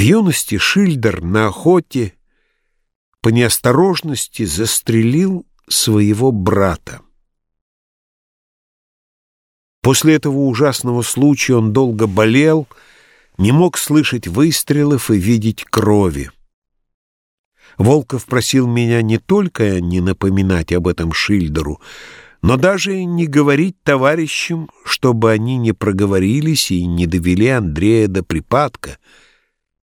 юности Шильдер на охоте по неосторожности застрелил своего брата. После этого ужасного случая он долго болел, не мог слышать выстрелов и видеть крови. Волков просил меня не только не напоминать об этом Шильдеру, но даже не говорить товарищам, чтобы они не проговорились и не довели Андрея до припадка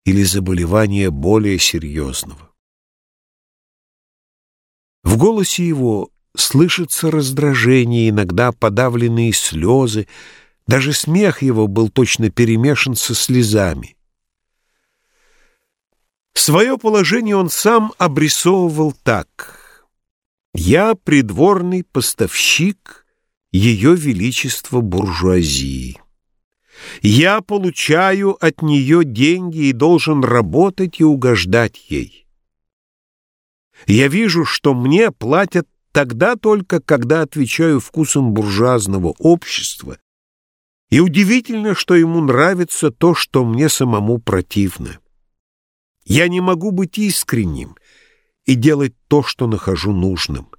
или заболевания более серьезного. В голосе его слышится раздражение, иногда подавленные слезы, даже смех его был точно перемешан со слезами. Свое положение он сам обрисовывал так. «Я придворный поставщик Ее Величества буржуазии. Я получаю от нее деньги и должен работать и угождать ей. Я вижу, что мне платят тогда только, когда отвечаю вкусом буржуазного общества, и удивительно, что ему нравится то, что мне самому противно. Я не могу быть искренним и делать то, что нахожу нужным.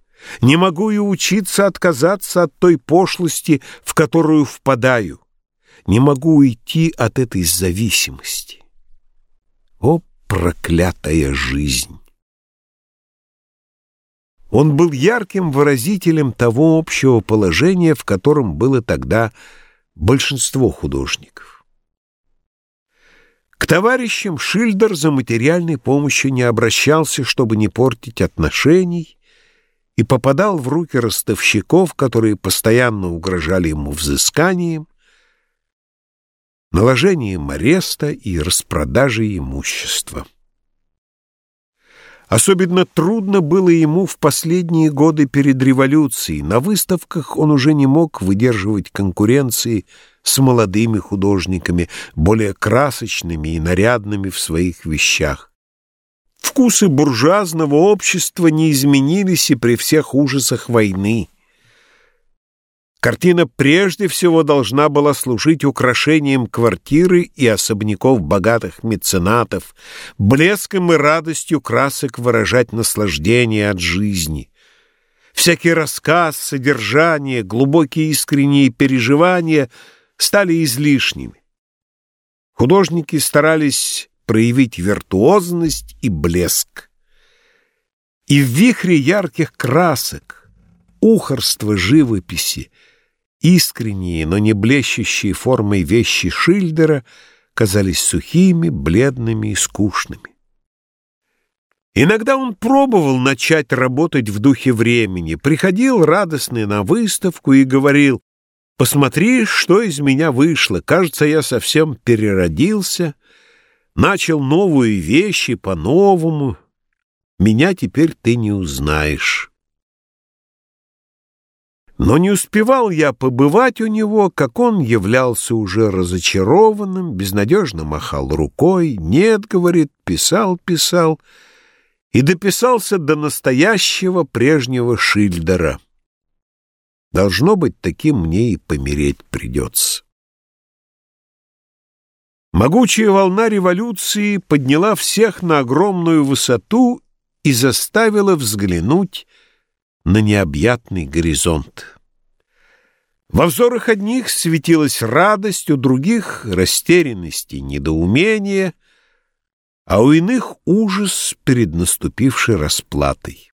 Не могу и учиться отказаться от той пошлости, в которую впадаю. Не могу уйти от этой зависимости. О, проклятая жизнь! Он был ярким выразителем того общего положения, в котором было тогда большинство художников. К товарищам Шильдер за материальной помощью не обращался, чтобы не портить отношений, и попадал в руки ростовщиков, которые постоянно угрожали ему взысканием, наложением ареста и распродажей имущества. Особенно трудно было ему в последние годы перед революцией. На выставках он уже не мог выдерживать конкуренции с молодыми художниками, более красочными и нарядными в своих вещах. Вкусы буржуазного общества не изменились и при всех ужасах войны. Картина прежде всего должна была служить украшением квартиры и особняков богатых меценатов, блеском и радостью красок выражать наслаждение от жизни. Всякий рассказ, содержание, глубокие искренние переживания стали излишними. Художники старались проявить виртуозность и блеск. И в вихре ярких красок, ухорства живописи, Искренние, но не блещущие формой вещи Шильдера казались сухими, бледными и скучными. Иногда он пробовал начать работать в духе времени, приходил радостный на выставку и говорил, «Посмотри, что из меня вышло, кажется, я совсем переродился, начал новые вещи по-новому, меня теперь ты не узнаешь». Но не успевал я побывать у него, как он являлся уже разочарованным, безнадежно махал рукой. «Нет», — говорит, — писал, писал, и дописался до настоящего прежнего Шильдера. Должно быть, таким мне и помереть придется. Могучая волна революции подняла всех на огромную высоту и заставила взглянуть на необъятный горизонт. Во взорах одних светилась радость, у других — растерянность и недоумение, а у иных — ужас перед наступившей расплатой.